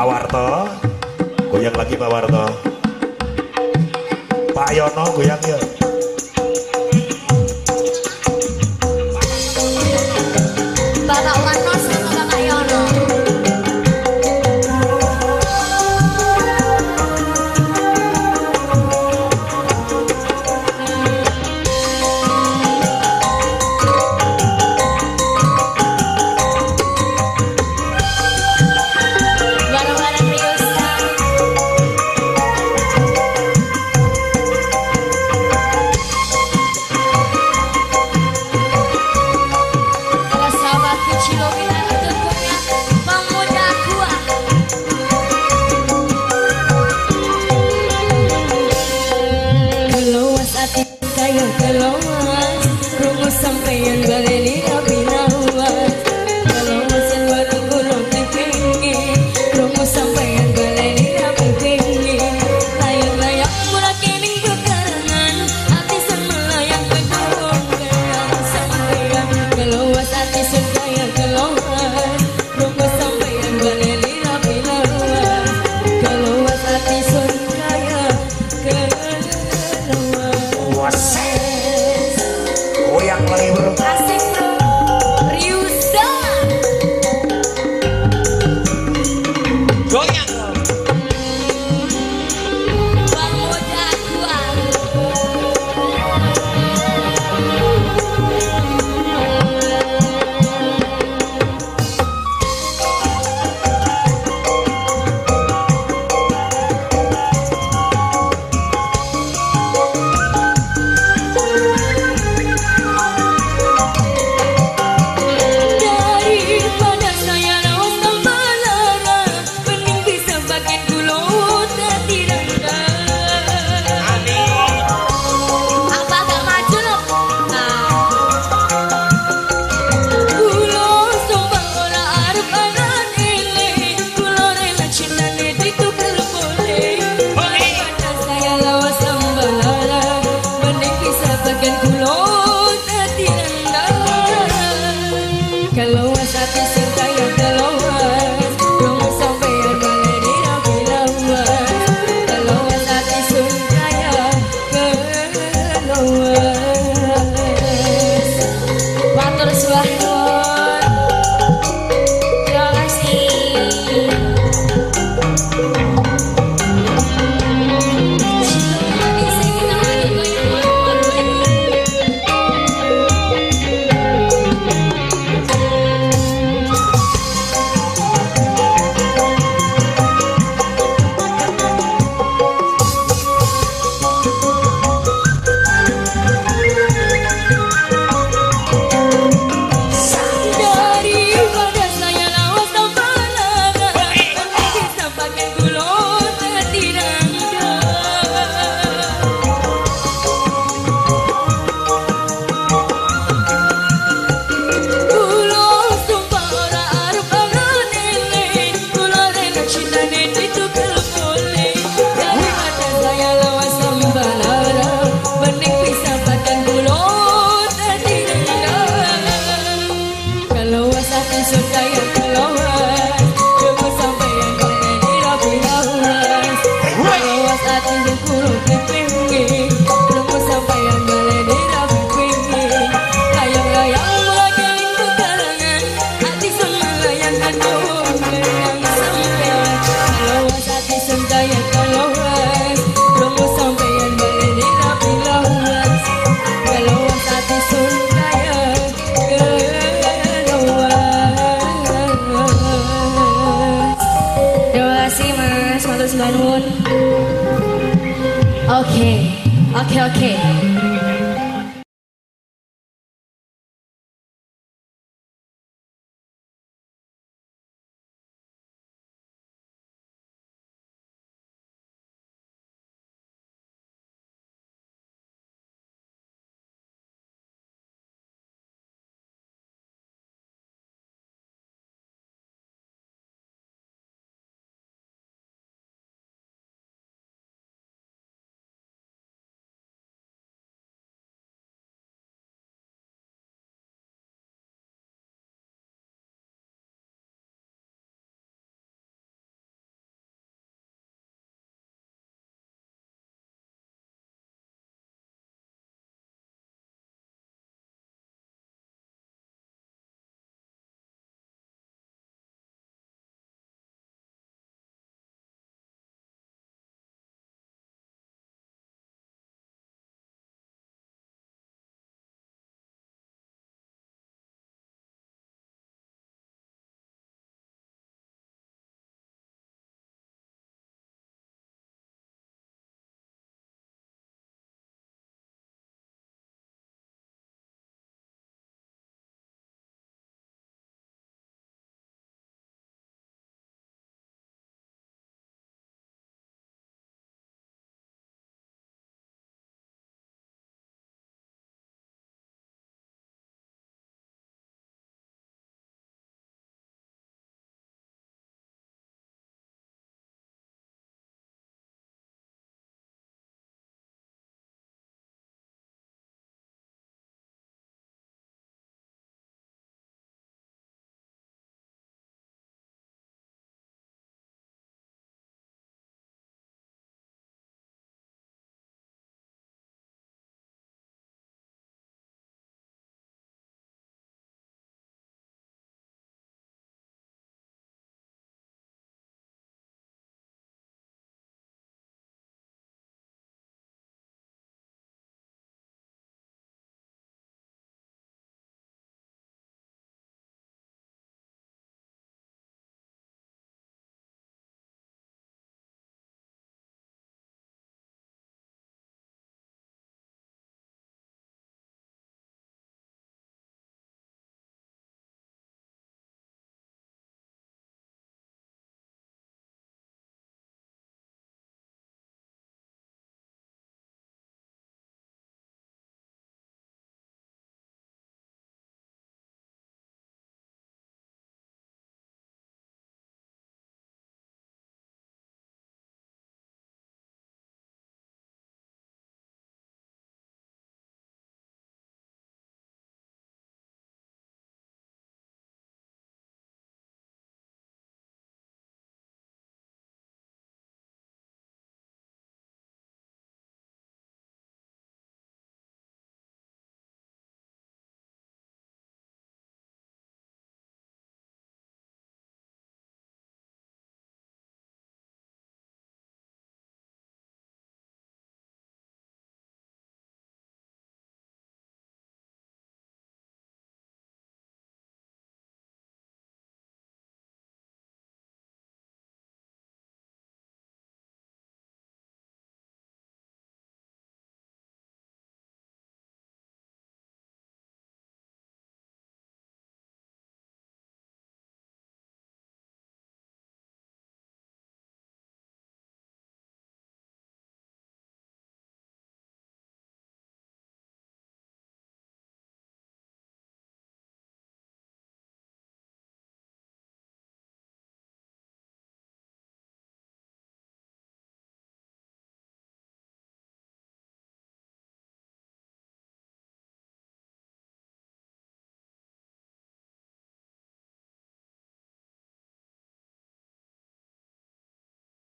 Pak Warto. Goyang lagi Pak Warto. Pak Yono goyang yuk. What's sem Okay, okay, okay.